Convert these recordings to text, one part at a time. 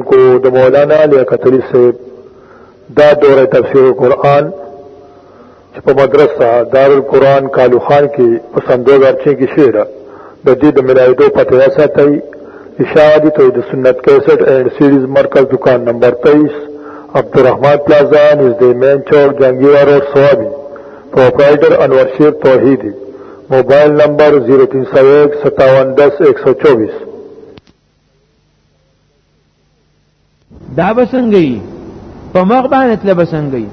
کو د مولانا لیاقت علي صاحب دا دوره تفسیر قرآن چې په مدرسه دارالقرآن کالو خان کې په سن 2006 کې شعر د دې د ملایدو پته وساتئ اشاعتی توحید سنت 61 اینڈ سیریز مرکز دکان نمبر 23 عبدالرحمن پلازا نزد مین چوک جنگیوار اور سوابی پروپرائیٹر انور شیر توحیدی موبایل نمبر 03015710124 دا بسنګي په مخ باندې تل بسنګي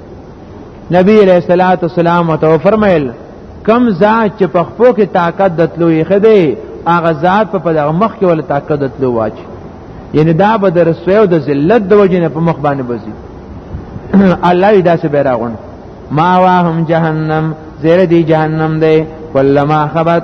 نبی علیہ الصلوۃ والسلام او فرمایل کم ذات چې په خپل کې طاقت دتلو یې خدای هغه ذات په دغه مخ کې ول طاقت دتلو واچ یعنی دا به در سویو د ذلت د وجې نه په مخ باندې بزي الله دې داسې بیراغون ما واهم جهنم زیر دی جهنم دی کلمہ خبت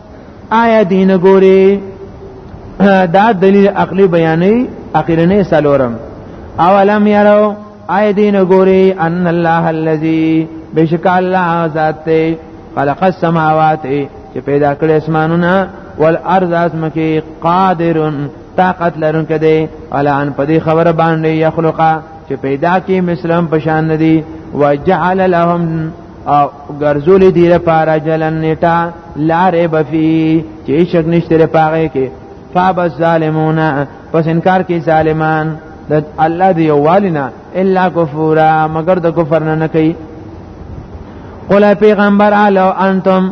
آیا دین ګوري دا دلیل عقلی بیانې اخیرنه سلورم اولم یرو آی دین ګوري ان الله الذی بشک الله ذات خلق السماوات چې پیدا کړی اسمانونه والارض اسمکی قادر طاقت لرونکي دی الا ان په دې خبره باندې یخلقا چې پیدا کی مثلهم پشان ندی وجعل لهم او ګرځولې دی لپاره جلن نیټه لارې بفي چې شک نشته لپاره کې فاب الظالمون پس انکار کې ظالمان د الله دی یوالنا الا کفورا مگر د کفر نه نه کوي قل پیغمبر علی انتم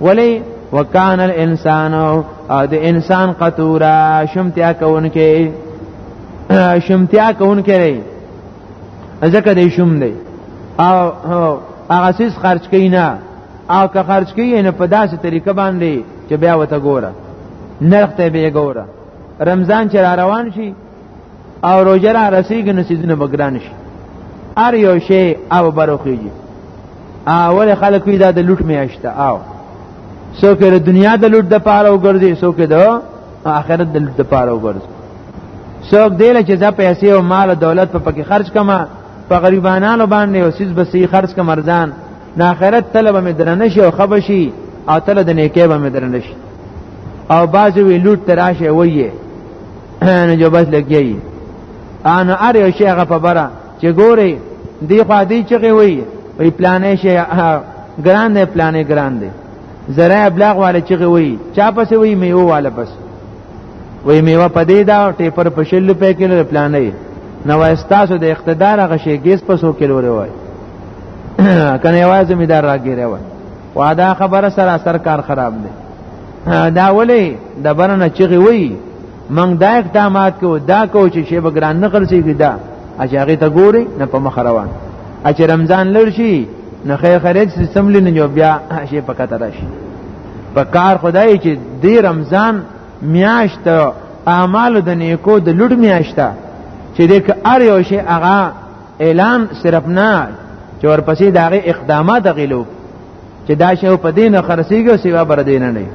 ولی وکان الانسان او د انسان قطورا شمتیا کونکې شمتیا کونکې ځکه دې شوم دی او هغه سیس خرج کینا او که خرج کیې نه په داسې طریقه باندې چې بیا وته ګوره نرخ ته به ګوره رمضان چې را روان شي او روزه را رسیږي نو سیدنه بګران شي ار یو شی او بروخیږي اول خلک وی دا د لوټ میاشته او څوک د دنیا د لوټ د پاره وګرځي څوک د آخرت د لوټ د پاره وګرځي څوک دیل چې ځا پیسې او مال او دولت په پکې خرج کما په غریبانو باندې او سیس بسې خرج کما ارزان نه آخرت تل به مدرنه شي او خبشي او تل د نیکه به مدرنه شي او باز وی لوټ تراشه وایي نه جو بس لګي انا اره شي هغه په بره چې ګوري دی خو دی چې وی وی پلانې شي ګران دی پلانې ګران دی زره ابلاغ والے چې وی چا پسې وی میو والے پسې وې میوه پدې دا ټیپر په شل په کې لري پلان نه نو استاسو د اقتدار هغه شی ګیس په سو کې لوري وای کنه یوازې می دار راګیره وای وادا خبره سره سر کار خراب دی دا ولې د برنه چغي وای منګ دا اقدامات کو دا کو چې شی بګران نه خرڅيږي دا اجازه ته ګوري نه په مخ روان اچ رمضان لړ شي نه خیر خرج سملی نه بیا شی پکته راشي په کار خدای چې دی رمضان میاشت اعمال د نیکو د لوډ میاشته چې د ار یو شی هغه اعلان صرف نه چې ورپسې دغه اقدامات غلو چې دا شی په دین خرسیږي سیوا بر دین نه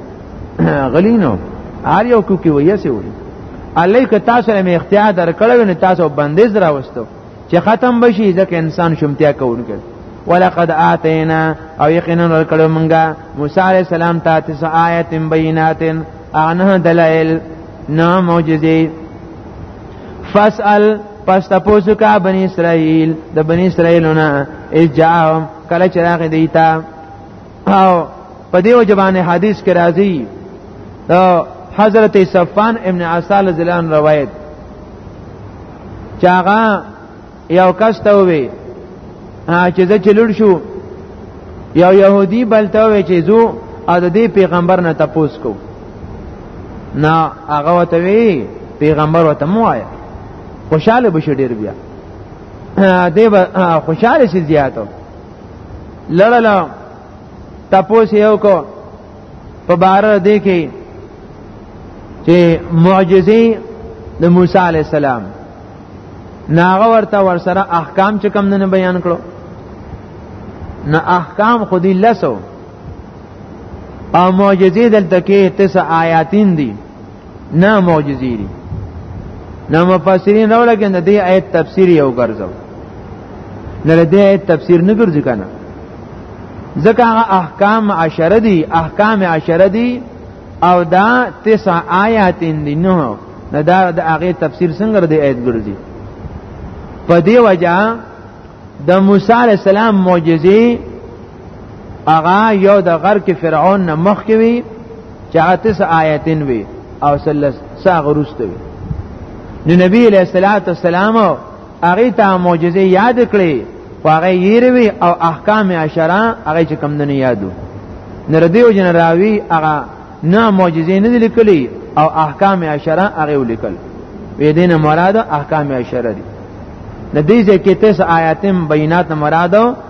غلینو ار یو کو کې ویسه وي الیک تاسو له اختیار درکړو نه تاسو بندیز راوستو چې ختم بشي ځکه انسان شمتیا کوونکی ولقد آتینا او یقینا ورکړو مونږه موسی علی السلام ته تس آیات بینات انه دلائل نو معجزه فاسال پس تاسو کا بنی اسرائیل د بنی اسرائیلونه اجاهم کله چې راغی دیتا او په دیو جبانه حدیث کې راځي دا حضرت صفان ابن عسال زلان روایت چاغه یو کس ته وی چې زه چلول شو یو يهودي بلته وی چې زو او د دې پیغمبر نه تپوس کو نه هغه وته وی پیغمبر وته مو آیا خوشاله بشه ډیر بیا دې خوشاله شي زیاتو لړل تپوس یو کو په بار دې کې چې معجزې د موسی علی السلام ناغه ورته ور سره احکام چې کم نه بیان کړو نه احکام خودی لسو او معجزې دلته کې تسع آیاتین دي نه معجزې دي نه مفسرین راو لګي نه دې آیت تفسیر یو ګرځو نه دې آیت تفسیر نه ګرځي کنه ځکه هغه احکام عشره دي احکام عشره دي او دا تسع آیات دي نه نه دا د هغه تفسیر څنګه دې آیت ګرځي په دې وجہ د موسی علی السلام معجزې اغا یو د غر کې فرعون نه مخ کې وی چې اتس آیتین وی او سلس ساغ روسته وی نو نبی علیہ الصلوۃ والسلام هغه ته معجزه یاد کړې خو هغه یېروي او احکام عشره هغه چې کم نه یادو نردیو جن راوی هغه نه معجزه نه لیکلي او احکام عشره هغه ولیکل وې دینه مراد احکام عشره دي د دې ځکه تاسو آیاتم بینات مراد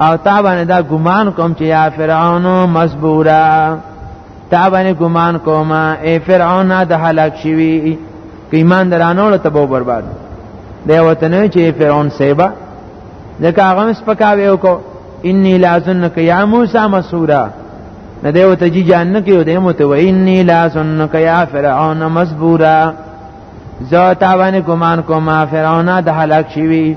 او تا باندې دا ګمان کوم چې یا فرعون مسبورا تا باندې ګمان کوم اے فرعون د هلاک شوی ایمان درانو له تبو برباد دی وطن چې فرعون سیبا ځکه هغه سپکاوي وکړو انی لازنک یا موسی مسورا نه دی وته جی جان نه کیو دی مت و انی لازنک یا فرعون مسبورا زه تا باندې ګمان کوم فرعون د هلاک شوی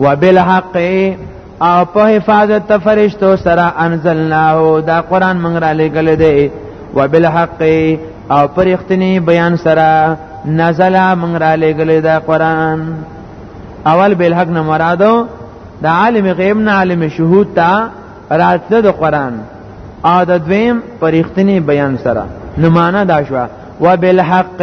وبالحق او په حفاظت ته فرشتو سره انزلناه دا قران مونږ را لګل دی وبالحق او پر اختنی بیان سره نزل مونږ را لګل دا قران اول بالحق نه مرادو د عالم غیب نه عالم شهود ته راتله د قران او د دویم پر اختنی بیان سره نو معنا دا شو وبالحق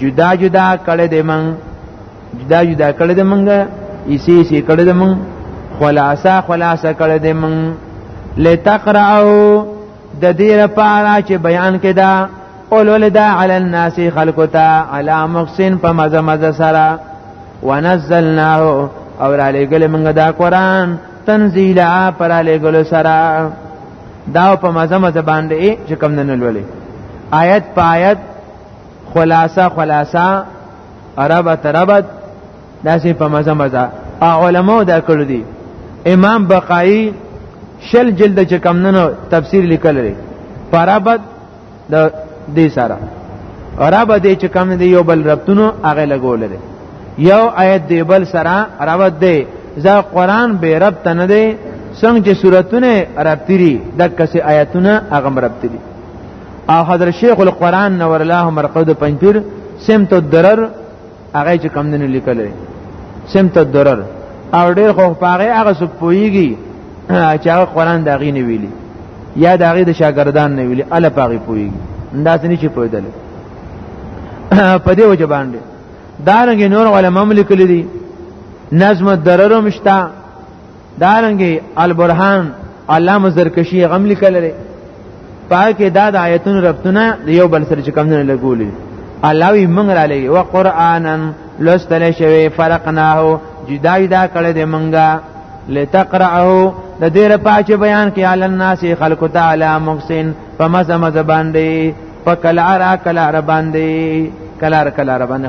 جدا جدا کړه دې من جدا جدا کړه دې منګه اسی اسی کړه دې من خلاصه خلاصه کړه دې من لتقرأو د دې لپاره چې بیان کړه اولول دا علی الناس خلقو تا علی مخسن په مزه مزه سره ونزلناه او را لګل موږ دا قران تنزیلا پر لګل سره دا په مزه مزه باندې چې کم نه لولې آیت په آیت خلاصه خلاصه عربت ربط داسې په مزه مزه علماء دا کړو دي امام بقایی شل جلد چې کم نه تفسیر لیکل لري فرابد د دې سره رب دې چې کم دی یو بل ربطونو هغه لګول لري یو آیت دی بل سره ربط دی ځا قران به ربط نه دی څنګه چې سوراتونه ربطري دغه سي آیتونه هغه ربطري او حضرت شیخ القرآن نور الله مرقد پنځپیر سمت الدرر هغه چې کم دنو لیکل سمت الدرر او ډیر خو پاره هغه سو پویږي چې هغه قرآن دا غي نه ویلي یا دا غي د شاګردان نه ویلي الا پاره پویږي انداز نه چې پویدل په دې وجه باندې دارنګ نور علماء لیکل دي نظم الدرر مشتا دارنګي البرهان علامه زرکشی غم لیکل لري پاکه دا د آیتونو ربطونه د یو بل سره چې کم نه لګولې الله وی موږ را لګي او قرانن لستل شوی فرقناه جدا جدا کړه د منګه لتقرأه د دې رپا چې بیان کې عل الناس خلق تعالی مخسن په مزه مزه باندې په کلار کلار باندې کلار کلار باندې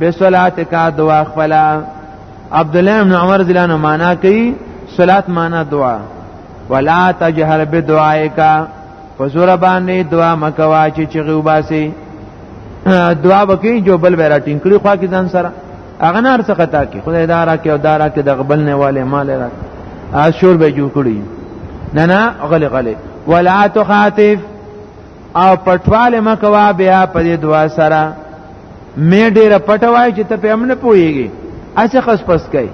بصلاتک دعا خپلا عبد الله بن عمر رضی الله عنه معنا کوي صلات معنا دعا ولا تجهر بدعائک فزور باندې دعا مکوا چې چغي وباسي دعا وکي جو بل ورا ټینکړي خوا کې ځان سره هغه نار څه خطا کې خدای دارا کې او دارا کې د غبل نه والے مال را اشور به جوړ کړی نه نه غلي غلي ولا تخاطف او پټواله مکوا بیا په دې دوا سره مې ډېر پټوای چې ته په امن پويږي اسه خص پس کوي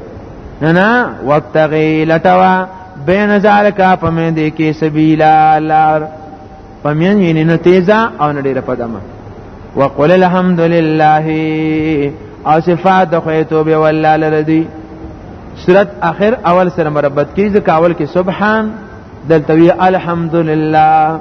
نه نه وخت غي لټوا بین ذالک په مې دې کې سبیلا لار په مې یې نه تیزه او نه ډېر پدمه وقل الحمد لله او صفات د خو توبه والله لردی صورت اخر اول سره مربت کی ځکه اول کې سبحان دلته وی الحمدلله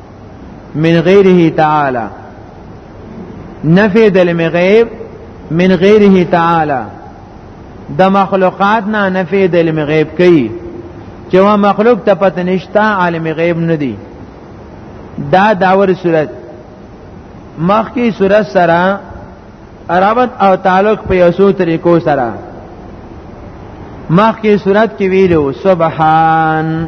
من غیره تعالی نفی د علم غیب من غیره تعالی د مخلوقات نه نفی د علم غیب کوي چې وا مخلوق ته پته نشتا عالم غیب نه دی دا داور صورت مخکی صورت سره عربت او تعلق په یوسو طریقو سره مخکی صورت کې ویلو سبحان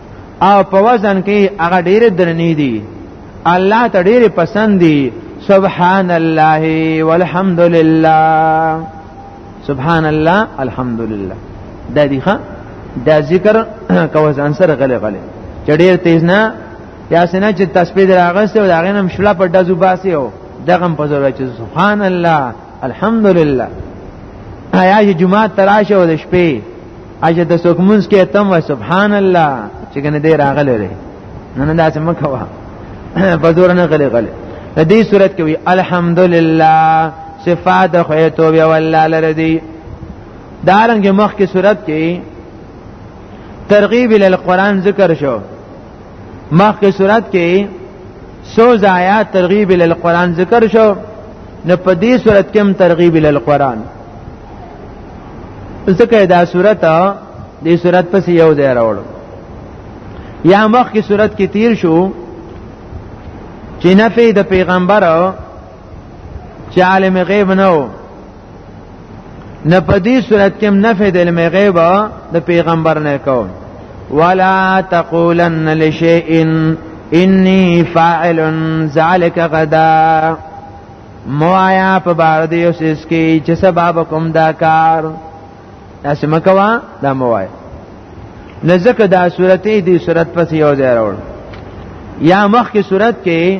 او په وزن کې هغه ډېر درنې دي الله ته ډېر پسند دي سبحان الله والحمد لله سبحان الله الحمد لله دا دي ښا دا ذکر کوز انصر غلې غلې چې ډېر تیز نه یا سينه چې تسبیح راغسته او دا غنم شلا په دزو باسي او دغه په زور چې سبحان الله الحمد لله آیا جمعه تراشه او د شپې اجه د څوک مونږ کې تم وای سبحان الله چې کنه دې راغله لري نه نه داسې مکه وا په زور نه غلي غلي د دې صورت کې وی الحمدلله صفات خو ته وی والله لره دي دارنګ مخ کې صورت کې ترغیب ال قران ذکر شو مخ کې صورت کې سو زایا ترغیب ال قران ذکر شو نه په دې صورت کې هم ترغیب ال قران ځکه دا صورت دې صورت پس یو دی راوړو یا مخ کی صورت کې تیر شو چې نفي د پیغمبر چې عالم غیب نه و نه په دې صورت کې نفع د علم غیب د پیغمبر نه کو ولا تقولن لشیء انی فاعل ذلک غدا موایا په بار دی اوس اس کې چې سبب کوم دا کار تاسو مکوا دا موایا لزکه دا سورته دی سورته پس یو ځای راوړ یا مخ کی سورته کې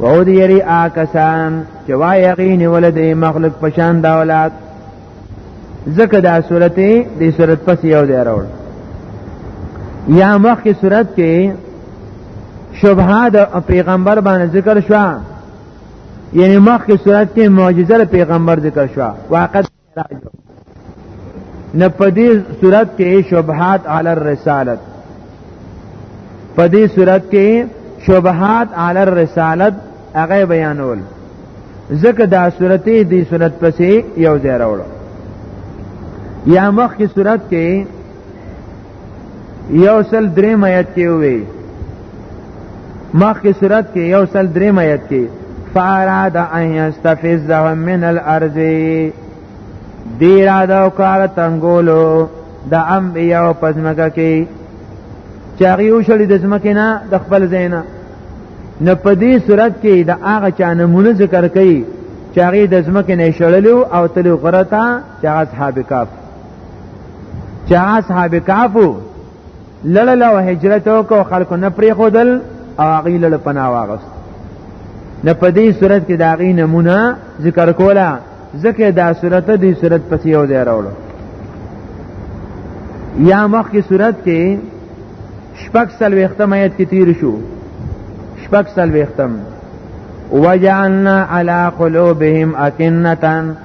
وو دی یری آکسان چې وا یقین ولد مخلوق پشان دا اولاد زکه دا صورت دی صورت پس یو دی راوړ یا مخ کی صورت کې شبهه د پیغمبر باندې ذکر شو یعنی مخ کی صورت کې معجزه پیغمبر ذکر شو واقع نه په دې صورت کې شبهات علی الرسالت په دې صورت کې شبهات علی الرسالت هغه بیانول ځکه دا صورت دې صورت پسې یو ځای راوړو یا مخکې صورت کې یو سل درې میت کې وي مخکې صورت کې یو سل درې میت کې فاراد ان یستفزهم من الارض دی را دا کار تنګولو د انبیاء پزمکه کې چاغي او شړې د زمکه نه د خپل زینا نه په دې صورت کې د هغه چا نمونه ذکر کړي چاغي د زمکه نه شړلو او تلو غرتا چاغ اصحاب کاف چې اصحاب کافو لړل او هجرت وکاو خلکو نه پری خودل او هغه لړ پناه واغست نه په دې صورت کې دا غي نمونه ذکر کوله ځکه دا صورت دې صورت پسې یو ځای راوړو یا مخ کی صورت کې شپږ سل وختم آیت کې تیر شو شپږ سل وختم وجعلنا على قلوبهم أكنة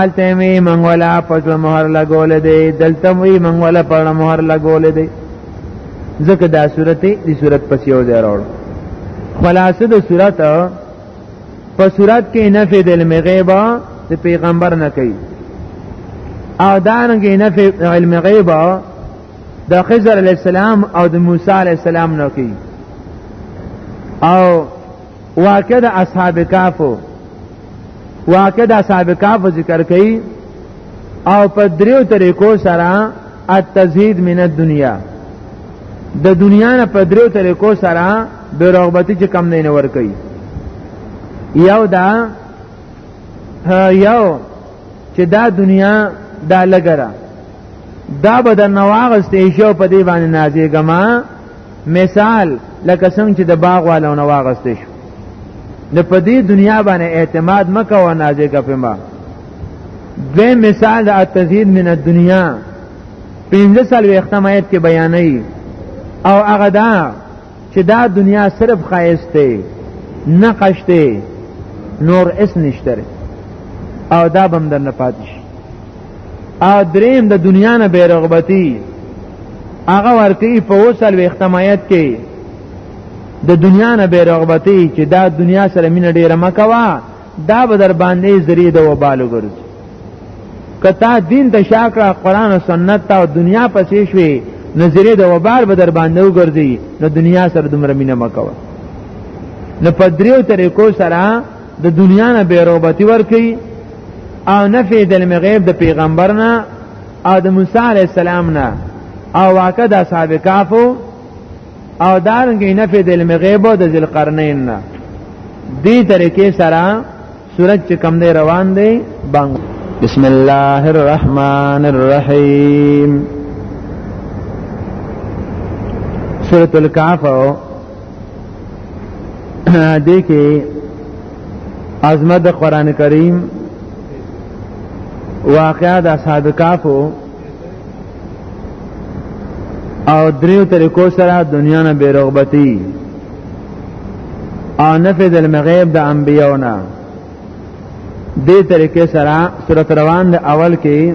آلته می منګولا پټ مہر لګول دی دلته می منګولا پړ مہر لګول دی ځکه دا سورته دې سورته پس یو ځای راوړ خلاصه د سورته په سورته کې نفي د علم غیب د پیغمبر نه کوي او دانګ نفي علم غیب د خضر علی السلام او د موسی علی السلام نه کوي او واقع د اصحاب کهف واقع د اصحاب کهف ذکر کړي او په دریو طریقو سره التزهید من الدنیا د دنیا نه په دریو طریقو سره به رغبتي چې کم نه ور کوي یو دا یو چې دا دنیا دا لګره دا به د نواغستې شو په دې باندې نازې ګما مثال لکه څنګه چې د باغ والو نه واغستې شو نو په دې دنیا باندې اعتماد مکه و نازې کپې ما دوی مثال د تزهید من الدنیا پنځه سال وختم آیت کې بیانې او هغه دا چې دا دنیا صرف خایسته نقش ته نور اس نشتره او دا بم در نه پاتې او دریم د دنیا نه بیرغبتی هغه ورکی په وسل و اختمایت کې د دنیا نه بیرغبتی چې دا دنیا سره مینه ډیره مکوا دا به در باندې ذریعہ د وبالو ګرځي کتا دین ته شاکړه قران او سنت ته دنیا پسې شوي نظریه د وبال به در باندې وګرځي نو دنیا سره دومره مینه مکوا نو په دریو طریقو سره د دنیا نه بیروبتی ورکی او نفی د علم غیب د پیغمبر نه او د موسی علی السلام نه او واقع د اصحاب کهف او دارنګ نفی د علم غیب او د ذل قرنین نه دې طریقې سره سورج چې کم دی روان دی بنګ بسم الله الرحمن الرحیم سورۃ الکهف دې کې عظمت د قران کریم واقعا د اصحاب کافو او دریو طریقو سره دنیا نه بیرغبتی او نفذ المغیب د انبیاونه دې طریقې سره سورۃ روان د اول کې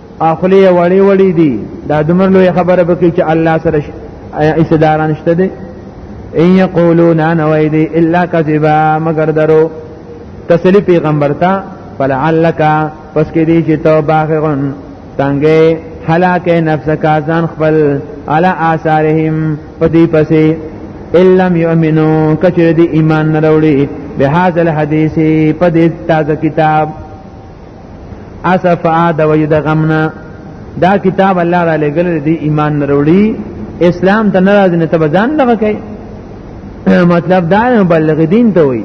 اخلی وړي وړي دي دا دمر لوی خبره بکی چې الله سره ایسداران شته دي ان یقولون انا ویدی الا کذبا مگر درو تسلی پیغمبر تا فلعلک پس کې دي چې تو باغون تنګې هلاک نفس کا ځان خپل علی آثارهم پدی پسې الم یؤمنو کچره دی ایمان نروړي به هاذ الحدیث پدې تازه کتاب اسفا د وجد غمنا دا کتاب الله را لګل دی ایمان نروړي اسلام ته ناراض نه ته ځان لغه کوي مطلب دا نه بلغ دین ته وي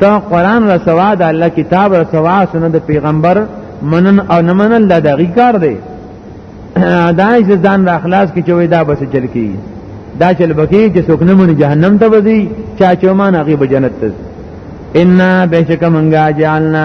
ته قران را سوا د الله کتاب را سوا سنت پیغمبر منن او نه منن دا دغی کار دی دا چې ځان را خلاص کی چوي دا بس چل کی دا چل بکی چې څوک نه مونږ جهنم ته وځي چا چومان هغه به جنت ته ان بشک منګا جعلنا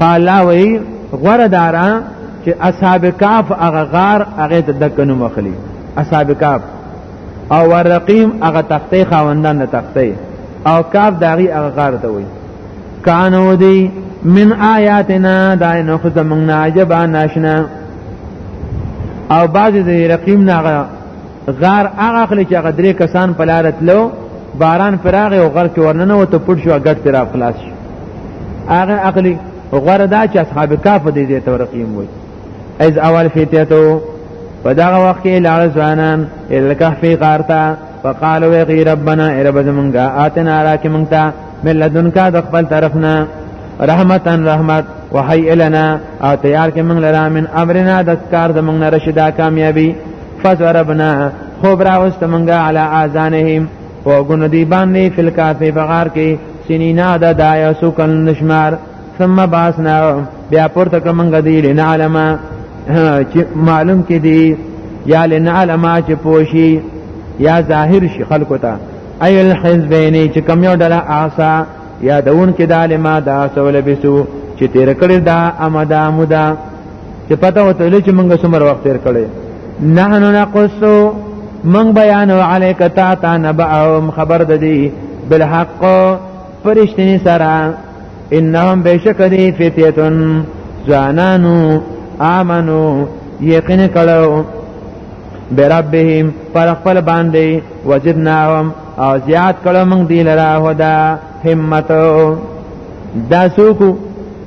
الله وی غره دارا چې اصحاب کاف هغه غار هغه د دکنو مخلی اصحاب کاف او ورقیم هغه تختې خاوندان د تختې او کاف داغي هغه غار ته وی کانو دی من آیاتنا دای نو خو زمنګ ناجبا ناشنا او بعض د رقیم نه غار هغه خلک چې هغه درې کسان په لار تلو باران پراغه او غر کې ورننه و ته پټ شو غټ پر خلاص شو هغه عقلی غره دا چې اصحاب کاف دې دې تورقیم وي از اول فتیتو په دا وخت کې لار ځوانان الکهف غارتا فقالوا يا ربنا اے رب زمونږه آتنا راکې مونږ ته من لدنکا د خپل طرفنا رحمتا رحمت وحی النا او تیار کې مونږ لرا من امرنا د کار زمونږ رشدا کامیابی فضربنا خوب راوست منګه علی اذانهم وګونو دی باندې فل کافی بغار کې سنینا د دایا سکل نشمار ثم باسنا بیا پورته کومګه دی لنعلم چې معلوم کې دی یا لنعلم چې پوشي یا ظاهر شي خلکو ته ای الحزبین چې کم یو ډله آسا یا دون کې د علما دا سول بسو چې تیر کړی دا امدا مدا چې پته وته لې چې موږ څومره وخت تیر کړي نحنو نقصو موږ بیان علیک تا تا نبعهم خبر د دې بالحق پرشتنی سره انهم بشک دی فتیتن زانانو آمنو یقین کړو بربهم پر خپل باندې وجدناهم او زیات کړو موږ دی لره هدا همت دا سوکو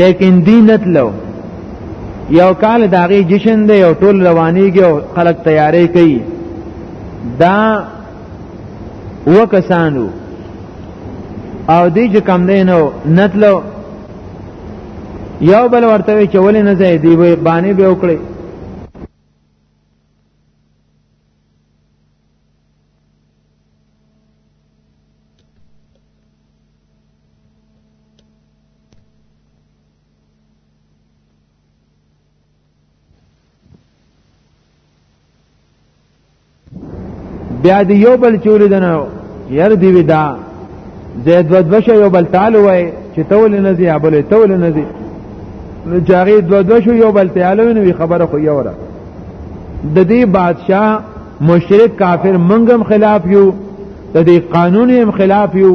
لیکن دینت لو یو کال داغي جشن دی یو ټول روانيږي او خلک تیاری کوي دا وکسانو او دی چې کم دی نو نتلو یو بل ورته چې ولې نه ځای دی وې باندې به وکړي بیا دی یو بل چوری دنه ير دی ودا زید ود بشه یو بل تعالی وای چې تول نه زی ابل تول نه زی نو جاری دو دو شو یو بل تعالی نو خبره خو یو را د دې بادشاه مشرک کافر منګم خلاف یو د دې قانون هم خلاف یو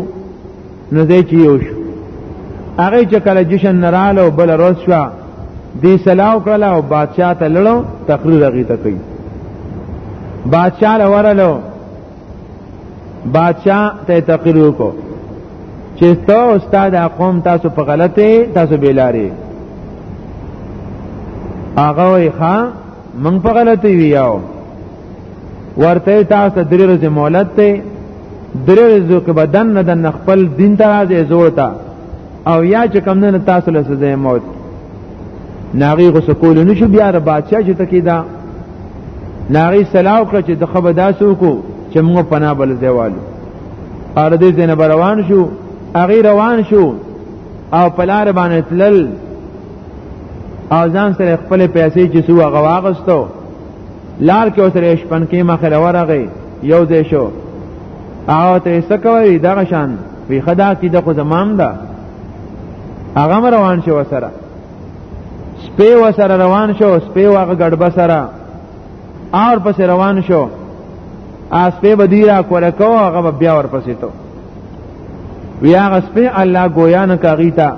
نو ځای چې یو شو هغه چې کله جشن نراله او بل روز شو دی سلام وکړه او بادشاہ ته لړو تقریر هغه ته کوي بادشاہ لورلو بادشاہ ته تقریر وکړو چې تو استاد قوم تاسو په غلطه تاسو بیلاری هغه وی ښا من په غلطه ویاو ورته تاسو درې ورځې مهلت دی درې ورځې کې بدن نه د خپل دین ته راځي زوړتا او یا چې کم نه تاسو له سزا موت ناغي غو سکول نه شو بیا د بادشاہ چې تکي دا ناغي سلام کړ چې د خبر داسو کو چې موږ پناه بل دیوالو ار دې زنه روان شو اغي روان شو او پلار باندې تلل او ځان سره خپل پیسې چې سو هغه واغستو لار کې وسره شپن کې مخه ورغی یو ځای شو او ته څه کوي دغه شان وی خدا کې د خو زمام ده هغه روان شو سره سپی وسره روان شو سپی واغه ګډبه سره اور پس روان شو اس په بدیرا کوله کو هغه بیا ور پسې ته بیا هغه سپی الله گویا نه کاغی تا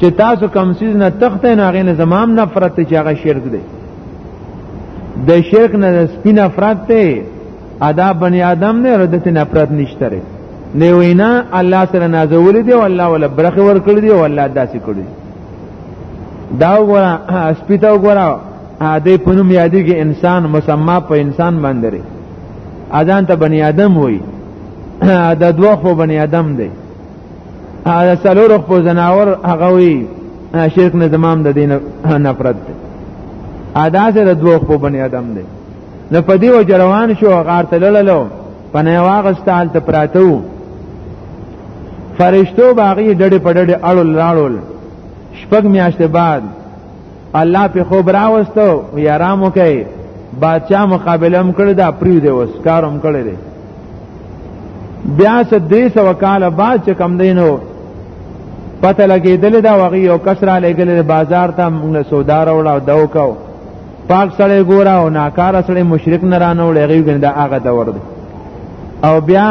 چې تاسو کم سیز نه تخته نه غینه زمام نفرت چې هغه شرک دی د شرک نه سپین افراد ته ادا بنی آدم نه ردت نه افراد نشته ری نه وینا الله سره نازول دی او الله ولا برخه ور کړی دی او الله داسې کړی دا وګوره سپیتا وګوره دې پنوم یادی کې انسان مسما په انسان باندې اذان ته بنی آدم وای دا دوه خو بنی آدم دی دا سلور خپل زناور هغه وی شرک نه زمام د دین نفرت دی ادا سره دوه خپل بنی آدم دی نو په دی وجه روان شو غار تلللو په نه واغستال ته پراتو فرشتو باغی ډډه په ډډه اړول لاړول شپږ میاشتې بعد الله په خوب راوستو وی آرام وکي بادشاہ مقابله هم کړی دا پریو دی وس کار هم کړی دی بیا څه دې سو کال بعد چې کم دینو پته لګېدل دا وغي او کسرا لګل بازار ته موږ سودار وړاو داو کو پاک سړی ګورا او ناکار سړی مشرک نه رانه وړي غي ګنده هغه دور دی او بیا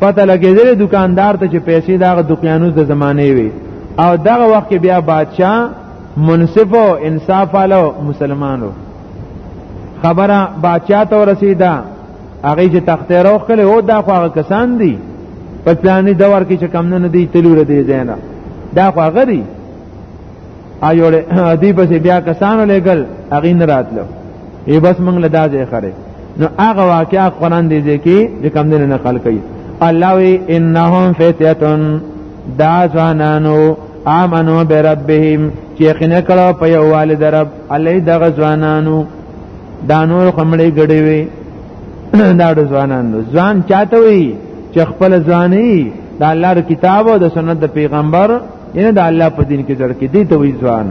پته لګېدل دکاندار ته چې پیسې دا د قیانوس د زمانه وي او دغه وخت بیا بادشاہ منصف او انصاف والو مسلمانو خبره بادشاہ ته ورسیدا هغه چې تخت روخ کړي او دا خو هغه کسان دي په پلاني دور کې چې کم نه دي تلور دي زینا دا خو هغه دي ایو دی پس بیا کسانو لګل هغه نه راتلو ای بس موږ لدا ځای خره نو هغه واقعا قران دې ځکه چې کم نه نقل کوي الله وی انهم فتیتون دا ځوانانو امنو بربهم چې یقینا کړه په یو والد رب علی دغه ځوانانو دا نور خمړې غړې وي دا د ځوانانو ځوان چاته وي چې خپل ځواني د الله د کتاب او د سنت د پیغمبر ینه د الله په دین کې جوړ کې دي ته وي ځوان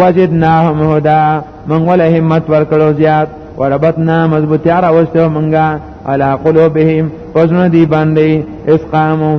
وجدناهم هدا من ولا همت ورکړو زیات وربطنا مضبوطی را وستو منگا علا قلوبهم وزن دی باندی اسقامو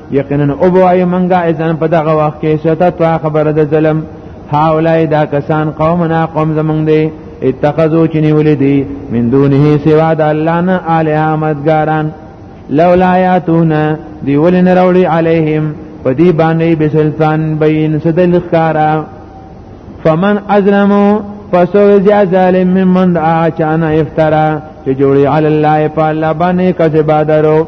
یقینا او بوای منګه اذن په دغه وخت کې شته تو خبره د ظلم هاولای دا کسان قومنا قوم زمونږ دی اتخذو چنی ولیدی من دونه سوا د الله نه اله امدګاران لولا یاتون دی ولن رولی علیهم پدی باندې بسلطان بین سدل خارا فمن ازلمو فسو زیا ظالم ممن دعا چانا افترا چې جوړي علی الله په الله باندې کذب درو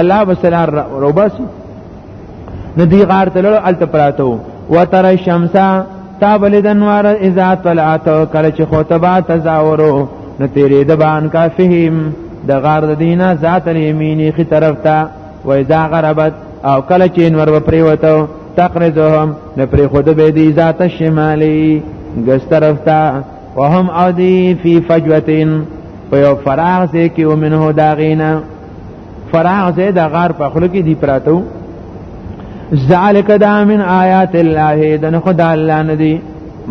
الله بسلار روباسي نو دی غار ته لړو الته پراتو وتر شمسا تا بل د انوار اذا طلعت کله چې خطبه تزاورو نو تیرې د بان کافهم د غار د دینه ذات الیمینی خي طرف ته و اذا غربت او کله چې انور و پریوتو تقرضهم نه پری خود به دی ذات الشمالی ګس طرف ته وهم عدی فی فجوتین په یو فراغ سه کې ومنه داغینا فراغ زید غار په خلو کې دی پراتو ذالک دا من آیات الله دنه خدا الله ندی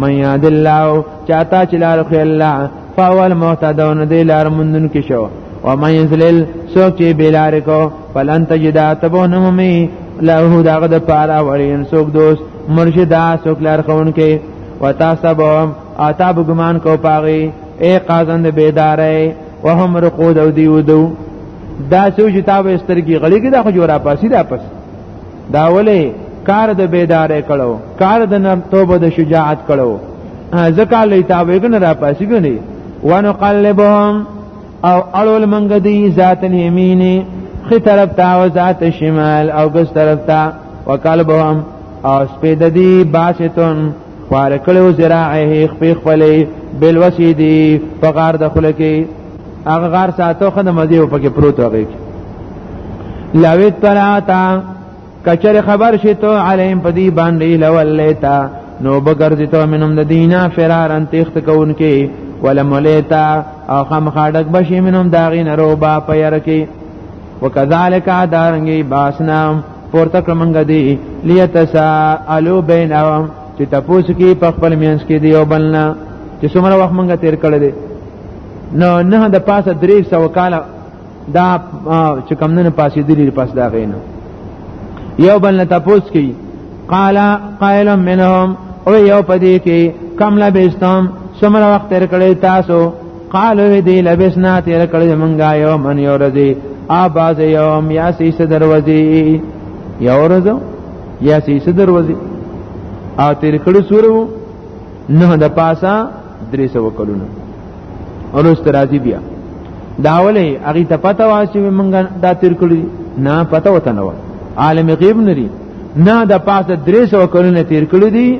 من یاد الله چاته چې لار خو الله فاول مهتدون دی لار مندن کې شو و من یذلل سوک چې بلار کو فلن تجدا تبون ممی له داغه د پاره ورین سوک دوست مرشدا سوک لار خون کې وتا سبم آتا بګمان کو پاغي اے قازند بیدارې وهم رقود او دیو دو دا سو چې تا به سترګي غړي کې دا خو جورا پاسي دا پس دا ولې کار د بیدارې کړو کار د نم توبه د شجاعت کړو ځکه لې تا به کنه را پاسي کني ونقلبهم او اړول منګ دی ذات الیمینی خی طرف تا او ذات شمال او ګس طرف تا وقلبهم او سپید دی باستون پار کړو ذراعه خپې خپلې بل وسیدی په غار د خله کې هغه غار ساتو خنه مزه په کې پروت وږي لوي تراتا کچر خبر شتو علیم پدی باندې لول لیتا نو بغرض ته منم د دینه فرار ان تخت کون کې ولم لیتا او خم خاډک بشي منم داغین روبا پیر کې وکذالک دارنګي باسنام پورته کمنګ دی لیتسالو بینهم چې تاسو کې په خپل مینس کې دی او بلنا چې څومره وخت مونږه تیر کړی دی نو نه د پاسه درې سو کال دا چې کم نه پاسې دی پاس دا غینو یو بل نه تاسو کې قال قائل منهم او یو پدې کې کم لبستم څومره وخت تیر کړی تاسو قالو دی لبسنا تیر کړی منګا یو من یو رضی آباز یوم یا سیس دروازی یو رضو یا سیس دروازی او تیر کړی سورو نه د پاسا درې سو کلونه اولست راضی بیا داولی هغه ته پته وا چې منګا دا تیر کړی نه پته وته نه عالم غیب نری نه د پاسه درې سو کلونه تیر کړی دی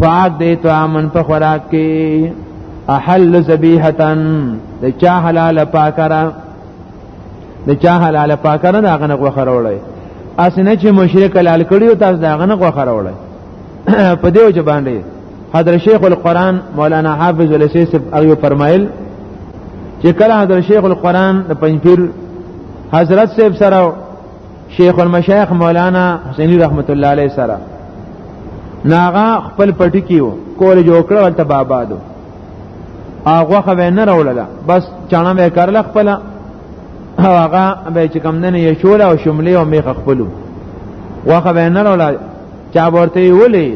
طاعت دی تو امن په خوراک کې احل ذبیحتن د چا حلال پاکره د چا حلال پاکره دا غنه غوخه راوړی اسنه چې مشرک حلال کړیو تاسو دا غنه غوخه راوړی په دې وجه باندې حضرت شیخ القرآن مولانا حافظ الاسیس هغه فرمایل چې کله حضرت شیخ القرآن د پنځپیر حضرت صاحب سره شیخ المشایخ مولانا حسینی رحمت الله علیه سره ناغه خپل پټی کیو کول جوړ کړ ولته بابا دو هغه خو نه راولله بس چانه مې کارل خپل هغه به چې کم نه یې شول او شملې او میخ خپلو واخه به نه راولله چا ورته ویلې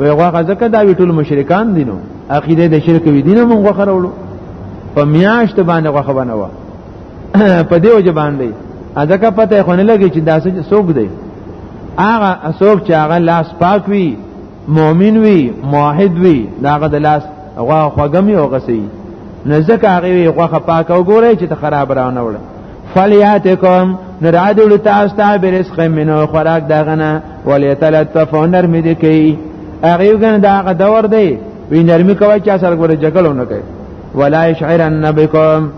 وی هغه ځکه دا وی ټول مشرکان دي نو عقیده د شرک وی دینه مونږ خو راولو په میاشت باندې غوخه بنوه په دې وجه باندې ځکه پته خو نه لګي چې داسې څوک دی هغه څوک چې هغه لاس پاک وي مؤمن وي موحد وي داغه د لاس غوا خوګمی او غسی نه ځکه هغه وي غوخه پاک او ګوري چې ته خراب راونه وړه فلیاتکم نرادو لتاس تا برزق منو خوراک داغنه ولیتلطف و نرمی دی کئی اغیو گن داغ دور دی وی نرمی کوي چې اثر ګوره جګړه نه کوي ولا يشعرن بكم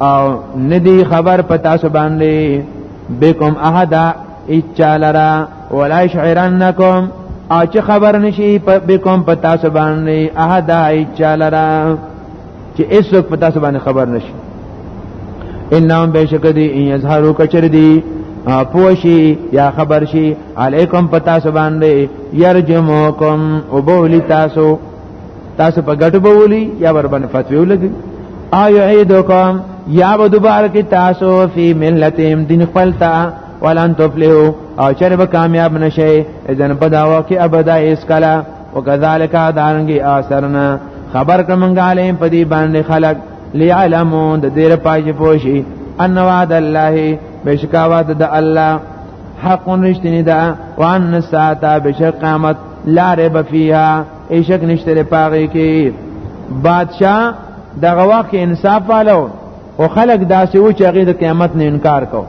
او ندی خبر پتا سو باندې بكم احد اچالرا ولا شعرنکم او چې خبر نشي بكم پتا سو باندې احد اچالرا چې ایسوک پتا سو باندې خبر نشي انهم بشک دی ان یظهروا کچر دی پوشی یا خبر شي علیکم پتا سو باندې یرجموکم وبولی تاسو تاسو په ګټو به ولي یا ور باندې فتوی ولګي آیا عیدکم یا به دوباره کې تاسو فی ملتهم دین خپل تا ولن تفلحو او چر به کامیاب نشئ اذن په دا واقع ابدا اس کلا وکذالک دارنګي اثرنا خبر کمنګ علی په دې باندې خلق لیعلمو د دیر پاج پوشی ان وعد الله بشکا وعد د الله حق رشتنی دا وان الساعه بشق قامت لا ريب فيها ایشک نشته پاره کې بادشاہ دغه وخت انصاف والو او خلک داسې و چې هغه د قیامت نه انکار کو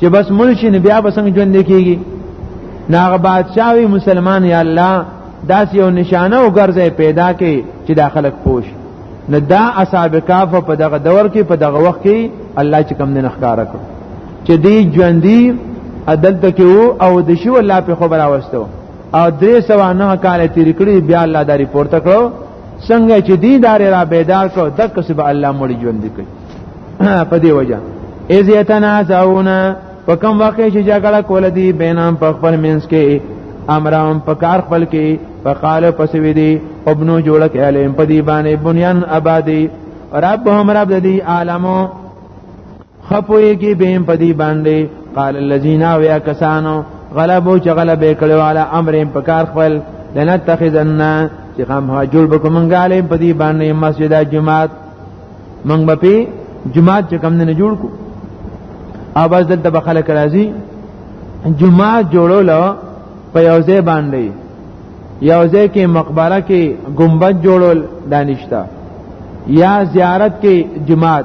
چې بس منشي نه بیا بسنګ ژوند کیږي ناغه بادشاہ وی مسلمان یا الله داسې یو نشانه او ګرځي پیدا کې چې دا خلک پوش نه دا اصحاب کاف په دغه دور کې په دغه وخت کې الله چې کم نه ښکارا کړ چې دی ژوندۍ عدالت کې او د شو الله په خبره واستو او درې سوه نه کاله تېرې کړي بیا الله دا رپورته کړو څنګه چې دی دارې را بیدار کړو دقسې به الله مړي ژوندي کوي په دې وجه اذ یتنازعون په کوم وخت کې چې جګړه کول دي بینام په خپل منځ کې امرام په کار خپل کې فقال پس وی دي ابنو جوړه کې علم په دې باندې بنیان آبادی ربهم رب دې عالمو خپوي کې به په دې باندې قال الذين ويا کسانو غلبو چې غلبې کړو علی امر په کار خپل لنتخذن چې خام هاجول به کومنګاله په دې باندې مسجد جمعات منګ به پی جمعات چې کم نه جوړ کو اواز دلته به خلک راځي جمعات جوړول په یو ځای باندې یو ځای کې مقبره کې گنبد جوړول دانشتا یا زیارت کې جمعات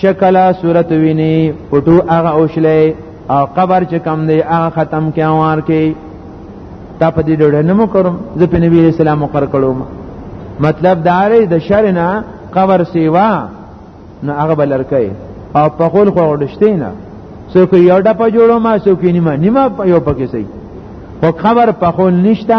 شکلا صورت ویني پټو هغه اوشلې او قبر چې کم دی هغه ختم کې اوار کې تا په دې ډوډۍ نه مو کوم زه په نبی رسول الله مقر کړم مطلب دا لري د شر نه قبر سیوا نو هغه بلرکې او په خول خو ورشته نه څوک یو ډپه جوړو ما څوک نیمه نیمه یو پکې سي خو قبر په خول نشته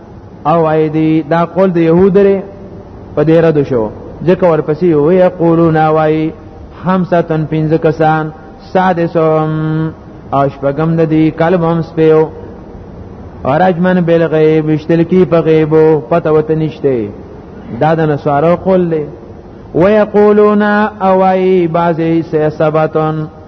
او اې دی دا قول د يهود لري په دې رد شو ځکه ورپسې وي یقولون وای خمسه تن پنځه کسان سادسهم او شپږم د دې کلم هم سپیو اورجمن بل غیب اشتل کی په غیبو پته وته نشته دا د نصارو قول دی ويقولون اوای بعضی سبتون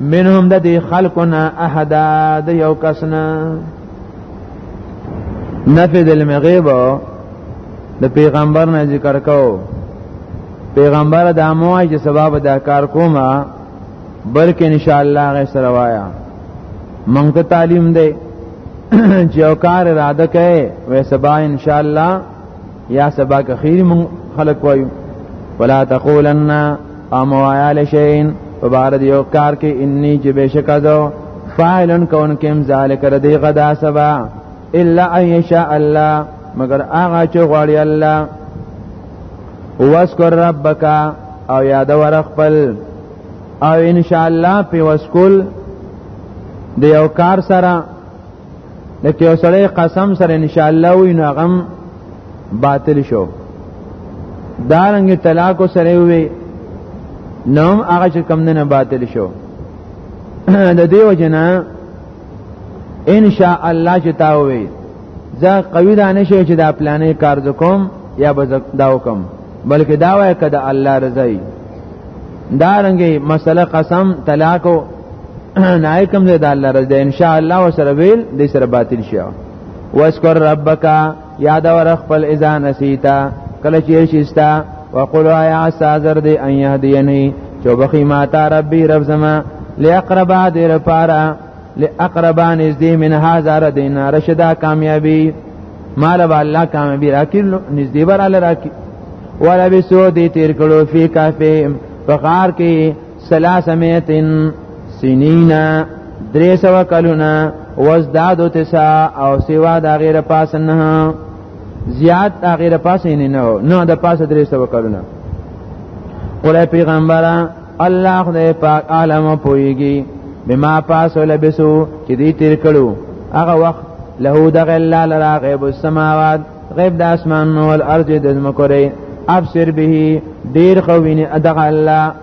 منهم د دې خلقنا احد د یو کسنا نفذ المغیب د پیغمبر نه ذکر کو پیغمبر د اموای چې سبب د کار کوما بلکې ان شاء الله غي سره وایا مونږ ته تعلیم دی چې او کار اراده کوي وې سبا ان شاء الله یا سبا که خیر مونږ خلق وایو ولا تقولن ام وایال شین په بار دی یو کار کې انی چې بشک ازو فاعلن کون کم ذالک ردی غدا سبا الا ان شاء الله مگر هغه چې غواړي الله واسکر ربک او یاد ور خپل او ان شاء الله په وسکول د یو کار سره لکه یو سړی قسم سره ان شاء الله وي نو غم باطل شو دارنګ طلاق سره وي نوم هغه چې کم نه باطل شو د دې وجنه ان شاء الله چې تا وي زه قوی دا نه شي چې دا پلانې کار وکم یا به دا وکم بلکې دا وایي کده الله رضای دارنګي مسله قسم طلاق نه کوم د الله رضا ان شاء الله وسره ویل د سره باطل شي واسکر ربک یاد ور خپل اذا نسیتا کله چې شستا وقل یا سازر دی ان یهدینی چوبخی ما تا ربی رب زما لاقربا دیر پارا لاقربا نزدی من هزار دین رشدا کامیابی مال با الله کامیابی راکی نزدی بر الله راکی ولا بسو دی تیر کلو فی کافی فقار کی سلاسمیتن سنینا درې سو کلونه وزداد تسا او سیوا د غیر پاس نه زیات غیر پاس نه نه نه د پاس درې سو کلونه قول پیغمبره الله خدای پاک عالم پویږي بما پاس لبسو چې دې تیر کړو هغه وخت له دغه الله لرا غیب السماوات غیب د اسمان او الارض د مکرې ابصر به ډیر خوینه ادغه الله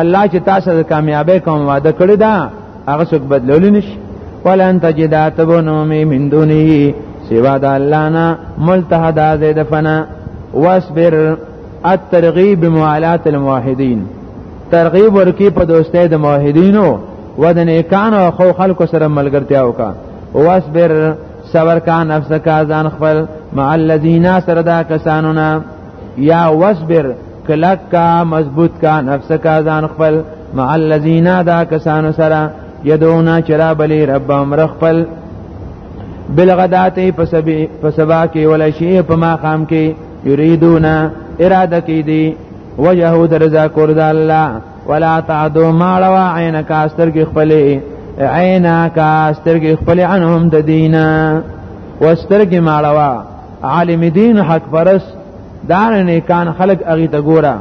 الله چې تاسو د کامیابی کوم وعده کړی دا هغه څوک بدلول نشي ولن تجد تبونو من دونه سوا د الله نه ملتحد زید فنا واصبر الترغیب بموالات الموحدین ترغیب ورکی په دوستۍ د موحدینو و د نیکانو او خو خلکو سره ملګرتیا وکا واصبر صبر کا نفس کا ځان خپل مع الذین سره دا کسانو نه یا وصبر کلک کا مضبوط کا نفس کا ځان خپل مع الذین دا کسانو سره یدونا چرا بلی ربهم رخپل بالغدات په سبا کې ولا شی په ما خام کې یریدونا اراده کې دی وجهه درزا کور د الله ولا تعدو مالوا عینک استر کې خپلې عینک استر کې خپلې عنهم د دینه واستر کې مالوا عالم دین حق پرس دا نه کان خلق اغه ته ګوره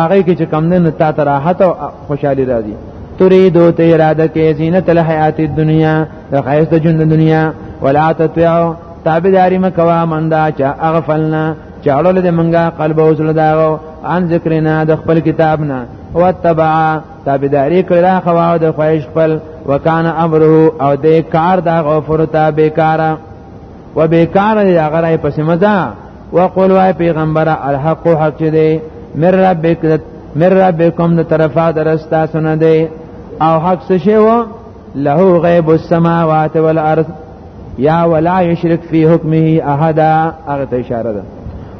هغه کې چې کم نه تا ته راحت او خوشحالي راځي تريدو ته اراده کې زینت الحیات الدنیا د خیس د ژوند دنیا ولا تطيعوا تابعداري مکوا مندا چا اغفلنا چاړل د منګه قلب او زړه داغو ان ذکرنا د خپل کتاب نه وتبع تابعداري کړه خواو د خواهش خپل وکانه امره او د کار دا غفور ته بیکاره و بیکار دی هغه راي پسې مزه وقول وای پیغمبر الحق حق دی مر ربک مر ربکم د طرفه درستا سن دی او حق څه شی و له غیب السماوات والارض یا ولا یشرک فی حکمه احد هغه ته اشاره ده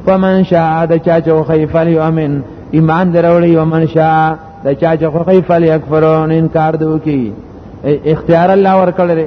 فمن شاء د چا چې خیف الیمن ایمان دروړي ومن شاء د چا چې خیف الیکفرون انکار دوکي اختیار الله ورکړل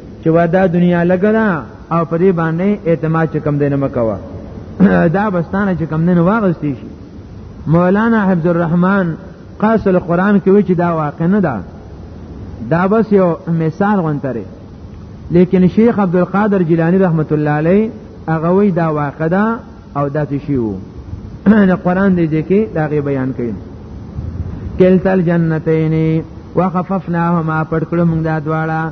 چې ودا دنیا لګلا او په دې باندې اعتماد چې کم دینه مکوا دا بستانه چې کم دینه واغستی شي مولانا حفظ الرحمن قاص القرآن کې وی چې دا واقع نه ده دا بس یو مثال غونتره لیکن شیخ عبد القادر جیلانی رحمت الله علیه هغه وی دا واقع ده او دا څه شی وو د قران دې ځکه دا غي بیان کړي کلتل جنتین وخففناهما پټ کړو موږ دا دواړه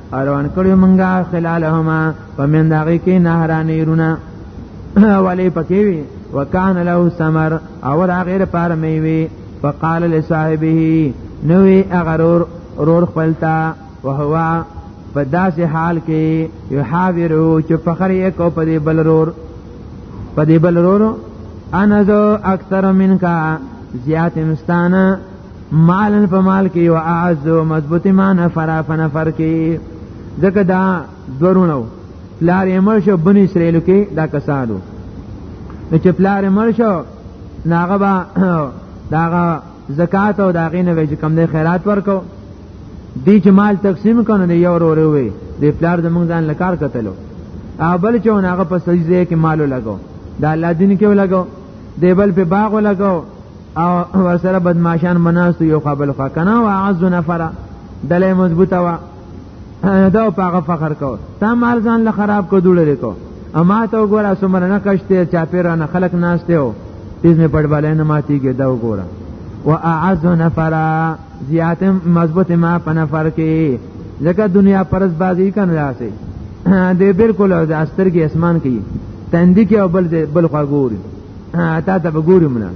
روان کړو مونږه خلالهما پمن داغه کې نهرانې رونه ولې پکې وي وکان له ثمر او را غیر پار مې وي فقال لصاحبه نوې اغرور رور خپلتا وهوا په داسې حال کې یحاورو چې فخر یې کو په دې بل رور په دې بل رور انا ذو اکثر منکا زیات مستانه مالن په مال کې او اعز او مضبوطی مان فرا فنفر کې ځکه دا دورونو پلار یې مړ شو بنی اسرائیل کې دا کسانو نو چې پلار یې مړ شو ناغه با داغه زکات او داغه نه وجه کم نه خیرات ورکو دی چې مال تقسیم کنه دی یو ورو وروي دی پلار د مونږ ځان لکار کتلو او بل چې هغه په سجده کې مالو لګو دا الله دین کې لګو دی بل په باغ لګو او ورسره بدمعشان مناست یو قبل فکنا و عز نفر دلې مضبوطه وا دا په هغه فخر کو تا مال ځان له خراب کو دوړ لري کو اما ته وګوره سمره نه کشته چا پیرانه خلق ناشته او تیز نه پټ بالای نه ماتیږي دا وګوره و اعز نفر زیات مضبوط ما په نفر کې ځکه دنیا پرز بازی کنه راسي دی بالکل د استرګي اسمان کې تندې کې او بل بل خوا ګوري تا ته وګورم نه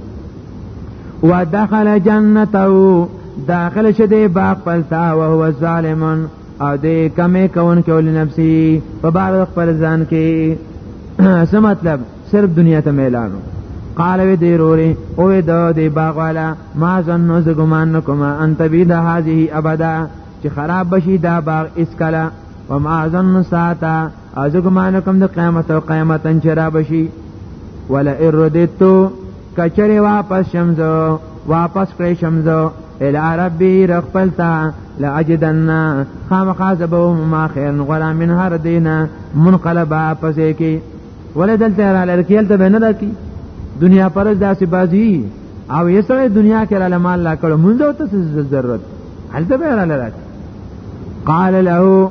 ودخل جنته داخل شدی باغ پلتا او هو ظالمن او دې کمې کون کې ول نفسي په بار خپل ځان کې څه مطلب صرف دنیا ته میلانو قال وی دی روری او د دې باغ والا ما ظن ز ګمان نکوم ان تبید هذه ابدا چې خراب بشي دا باغ اس کلا وما ظن ساعتا او زه ګمان کوم د قیامت او قیامتن چې را بشي ولا اردتو کچره واپس شمزو واپس کړی شمزو ال عربی رخپلتا لاجدن خامخا زبو ما خیر غلا من هر دینه منقلبا پسې کی ولې دلته را لړکیل ته نه راکی دنیا پرز داسې بازی او یې سره دنیا کې را مال لا کړو مونږ ته ضرورت هلته به را لړک قال له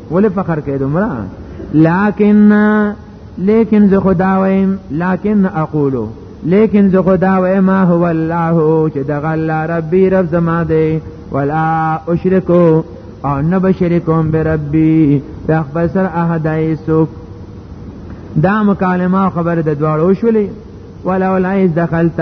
ولې فخر کوي دومره لکن لیکن زه خدا وایم لکن اقولو لیکن زه خدا وایم ما هو الله چې دغه الله ربي رب زما دی ولا اشرکو او نه بشریکوم به ربي تخبر سر احد ایسوک دا مکالمه خبر د دواړو شولې ولولا اذ دخلت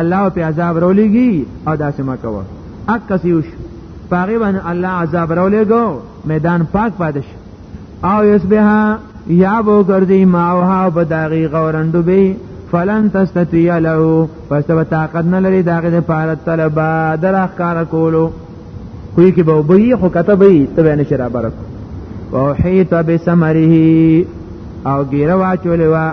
الله په عذاب رولېږي او داسې ما کوه اکس یوش پاغي باندې الله عذاب رولېږو میدان پاک پاتش او یسبها یا بو ګرځي ما او ها بداغي غورندو به فلن تستطيع له پس ته طاقت نه لري داغه د پاره طلبه درخ کار کولو کوی کې به وبي خو کته به ته نه شرابره او حیت بسمره او ګیره واچولې وا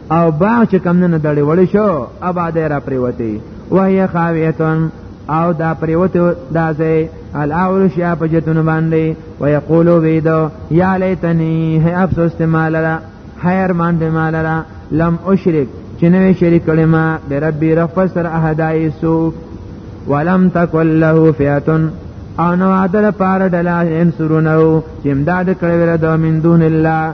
او باغ چې کم نه دړې وړې شو آباد را پریوتی وهي خاویتون او دا پریوتو دا ځای الاول شیا په جتون باندې ويقولو ویدو یا لیتنی هی افسوس ته مالرا حیر مان دې مالرا لم اشرک چې نوې شریک کړم ما به ربي رب سر اهدای سو ولم تکل له فیاتن او نو عدل پار ډلا انصرونه چې امداد کړی ورته من دون الله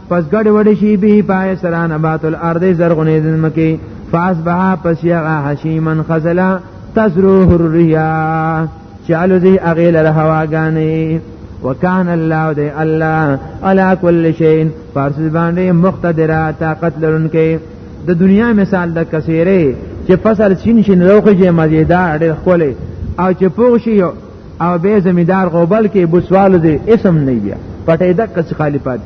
پس ګډ وډ شي به پای سره نبات الارض زرغونه زمکه فاس بها پس یغا حشیمن خزلا تزروه الرياح چالو ذی اغیل الهواګانی وکان الله دی الله علا کل شین فارس باندې مقتدره طاقت لرونکي د دنیا مثال د کثیره چې فصل شین شین روخه جې مزیدار ډېر خوله او چې پوغ شي او به زمیدار غوبل کې بوسوال دې اسم نه بیا پټې دک څه خالی پات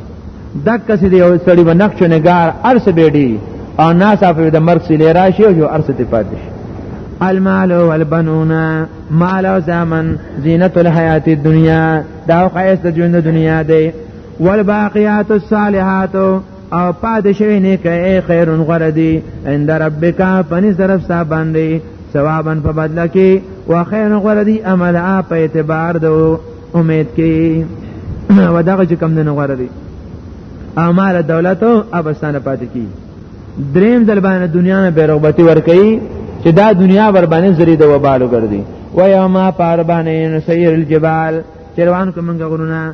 دک څه دې یو سړی ونښ نگار ارس بیډي او ناس اف د مرګ سلی راشي او ارس ته پات شي المال والبنون مال او زمن زینت الحیات الدنیا دا خیس د ژوند دنیا دی والباقیات الصالحات او پاد شوی نه کوي خیر غردی عند ربک پنځ طرف ستا باندې ثوابن په بدله کې او خیر غردی عمل په اعتبار دو امید کې و دغه کم نه غردی امال دولت او ابستانه پاتې کی دریم ځل باندې دنیا نه بیرغبتی ور کوي چې دا دنیا ور باندې زری د وبالو ګرځي و یوما پار باندې نسیر الجبال چروان کومنګ غرونه